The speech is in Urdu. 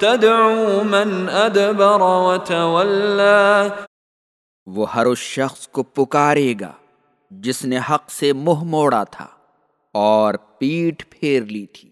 تدعو من ادبر وتولى. وہ ہر اس شخص کو پکارے گا جس نے حق سے منہ موڑا تھا اور پیٹ پھیر لی تھی۔